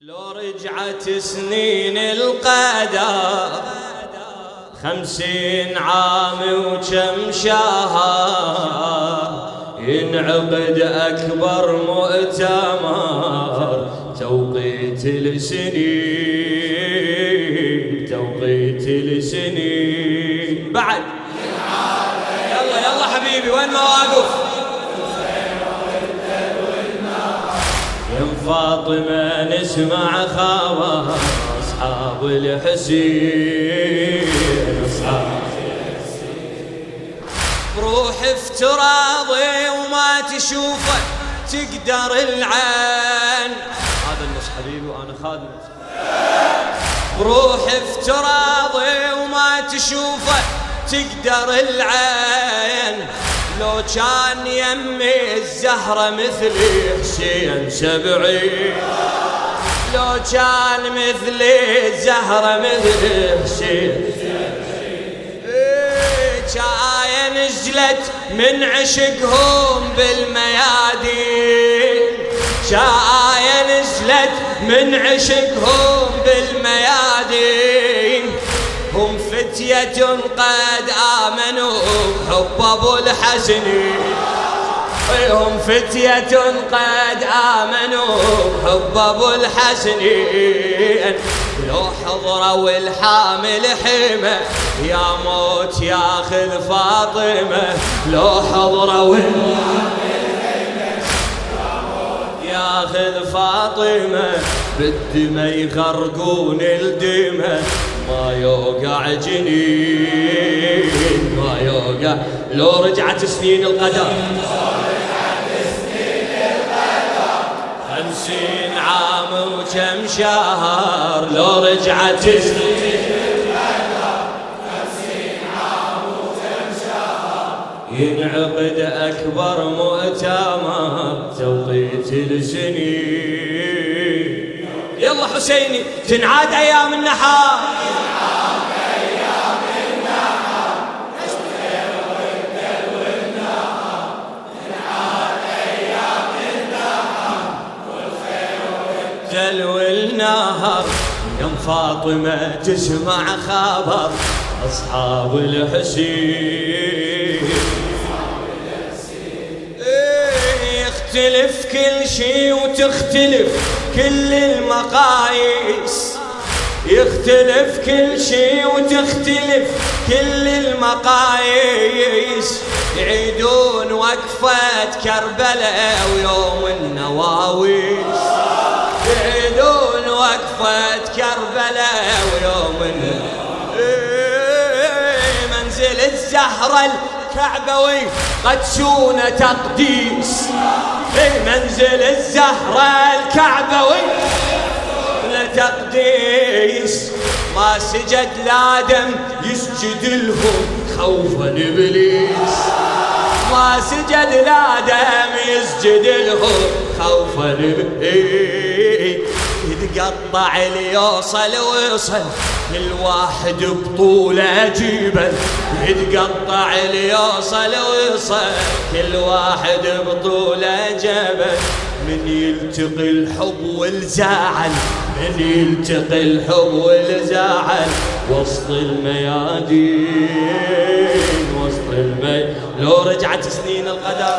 لو رجعت سنين القدر خمسين عام وكم شهر ينعقد أكبر مؤتمر. توقيت السنين توقيت السنين بعد. يلا يلا حبيبي، وين مواقف؟ فاطمة نسمع خبر أصحاب الحسين، أصحاب روح افتراضي وما تشوفه، تقدر العين. هذا النص حبيبي وأنا خادم. روح افتراضي وما تشوفه، تقدر العين. لو كان يمي الزهرة مثلي حسين سبعين لو كان مثلي الزهرة مثلي حسين شاية نزلت من عشقهم بالميادين. شاية نزلت من عشقهم بالميادين. هم قد آمنوا. بحب أبو الحسن. هم فتية قد آمنوا. بحب أبو الحسن. لو حضروا الحامل حمى يا موت ياخذ فاطمة. لو حضروا الحامل حمى يا ياخذ فاطمة. بالدمى يغرقون الدمى ما يوقع جنين ما يوقع لو رجعت سنين القدر خمسين عام وكم شهر. لو رجعت سنين ينعقد أكبر مؤتمر. توقيت السنين يلا حسيني، تنعاد أيام النحار فاطمة تسمع خبر أصحاب الحسين. يختلف كل شي وتختلف كل المقاييس. يختلف كل شي وتختلف كل المقاييس. يعيدون وقفة كربلاء ويوم النواويس. يعيدون وقفة كربلاء ويوم منزل الزهرة الكعبوي قد شون تقديس إيه، منزل الزهرة الكعبوي تقديس ما سجد لادم يسجد لهم خوفا ابليس ما سجد لادم يسجد لهم خوفا ابليس يتقطع ليوصل ويوصل كل واحد بطوله جبل يتقطع ليوصل ويوصل كل واحد بطوله جبل من يلتقي الحب والزعل، من يلتقي الحب والزعل. وسط الميادين، وسط المي لو رجعت سنين القدر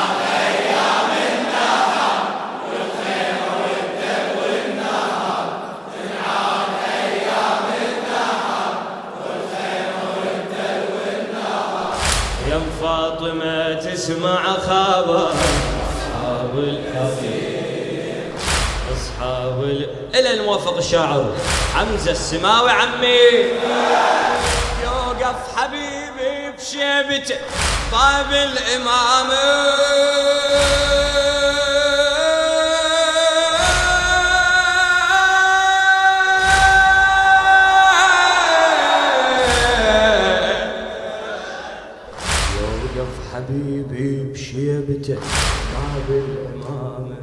يم فاطمة تسمع خبر. أصحاب الحبيب أصحاب ال... إلى الموفق الشاعر. حمزة السماوي عمي. يوقف حبيبي بشيبته. طاب الإمام. باب الإمامة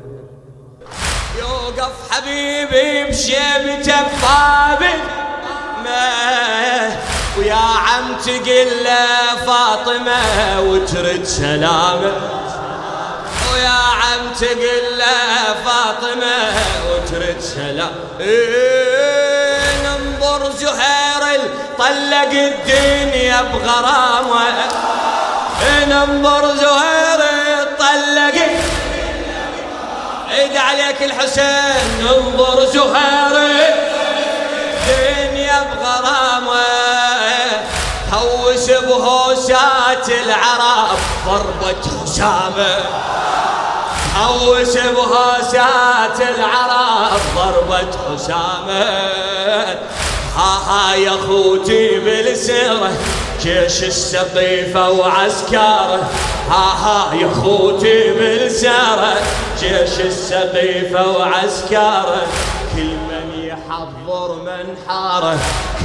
يوقف حبيبي بشيبته باب الإمامة ويا عم تقل فاطمة وترد سلامه ويا عم تقل فاطمة وترد سلام إيه ننظر زهير طلق الدنيا بغرامه إيه ننظر زهير طلق عيد عليك الحسين ننظر زهير الدنيا بغرامه هوس بهوسات العرب، ضربة حسامه هوس بهوسات العرب، ضربة حسامه ها ها يا خوتي بالسيرة جيش السقيفة وعسكاره ها ها يا خوتي بالسيرة جيش السقيفة وعسكاره كل من يحضر من حاره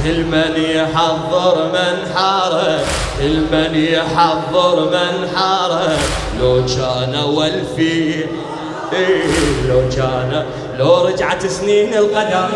كل من يحضر من حاره كل من يحضر من حاره لو كان والفي إيه، لو كان لو رجعت سنين القدر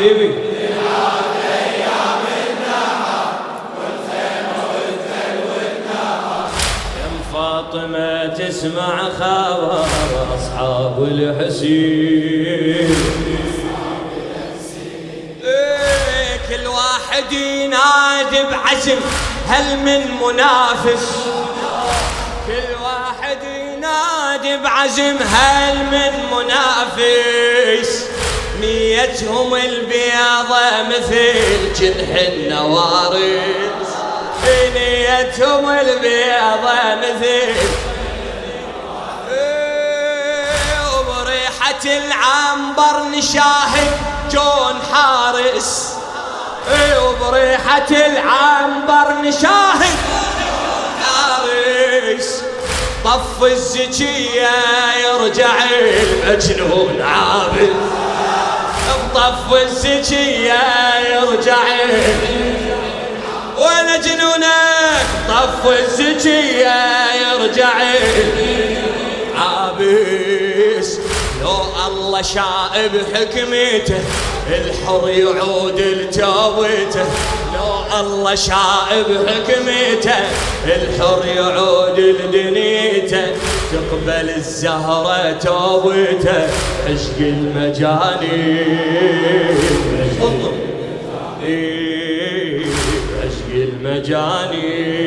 حبيبي فاطمة تسمع خبر أصحاب الحسين. كل واحد ينادي بعزم هل من منافس؟ كل واحد ينادي بعزم هل من منافس؟ نيتهم البياضة مثل جنح النوارس نيتهم البياضة مثل وبريحة العنبر نشاهد جون حارس. وبريحة العنبر نشاهد حارس. طف الزكية يرجع المجنون عابد. طف الزكية يرجع. وانا جنونك طف الزكية يرجع. عابس لو الله شاء بحكمته، الحر يعود لتوبته لو الله شاء بحكمته، الحر يعود لدنيته. تقبل الزهرة توبته عشق المجاني عشق المجاني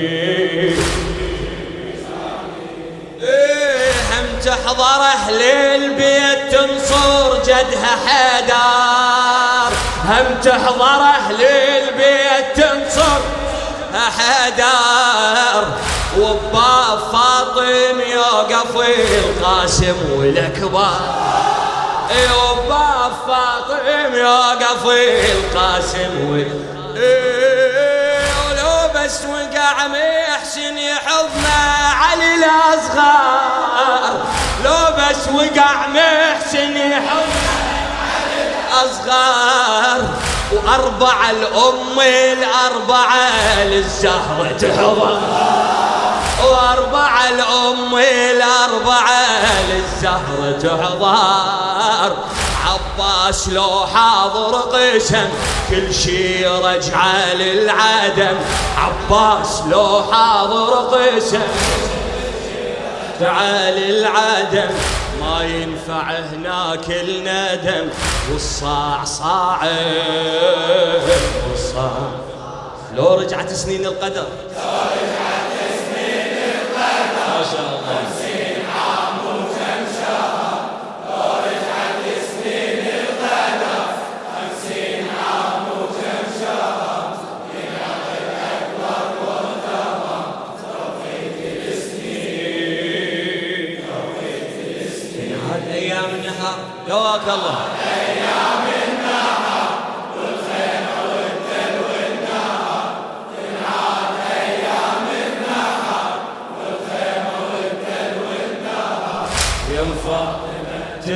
هم تحضر اهل البيت تنصر جدها حيدار هم تحضر اهل البيت تنصر حيدار وباب فاطم يا يوقف القاسم والاكبر وباب فاطم يا يوقف القاسم ولو بس وقع محسن يحضنا علي الاصغر لو بس وقع محسن يحضنا اصغر واربع الام الاربعه للزهره تحضر واربع الام الاربعه للزهره تحضر عباس لو حاضر قسم كل شي رجعه للعدم. عباس لو حاضر قسم تعال العدم ما ينفع هناك الندم والصاع صاع، والصاع لو رجعت سنين القدر. لو رجعت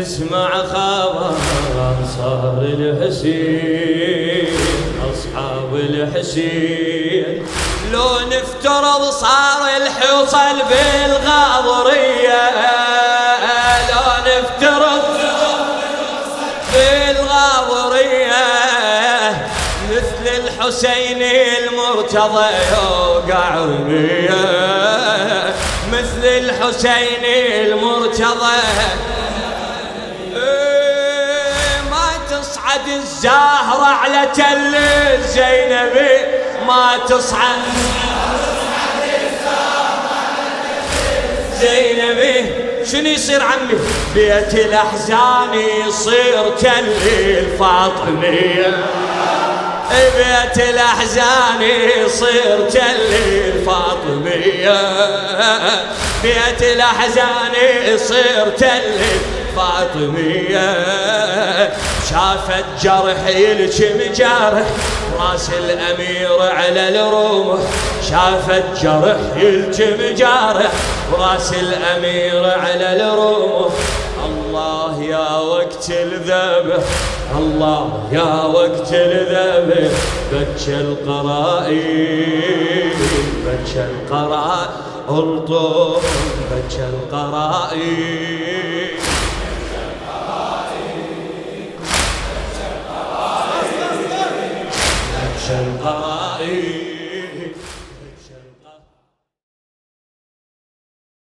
تسمع خبر أنصار الحسين، أصحاب الحسين. لو نفترض صار الحصل بالغاضرية، لو نفترض بالغاضرية. مثل الحسين المرتضى يوقع رمية مثل الحسين المرتضى الزهرة على تل زينبي ما تصعد زينبي شنو يصير عمي؟ بيت الأحزان يصير تل الفاطمية بيت الأحزان يصير تل الفاطمية بيت الأحزان يصير تل الفاطمية شافت جرح يلجم جارح راس الأمير على الروح شافت جرح يلجم جارح راس الأمير على الروح الله يا وقت الذبح الله يا وقت الذبح بك القرائن بك القرائن الطول بك القرائن.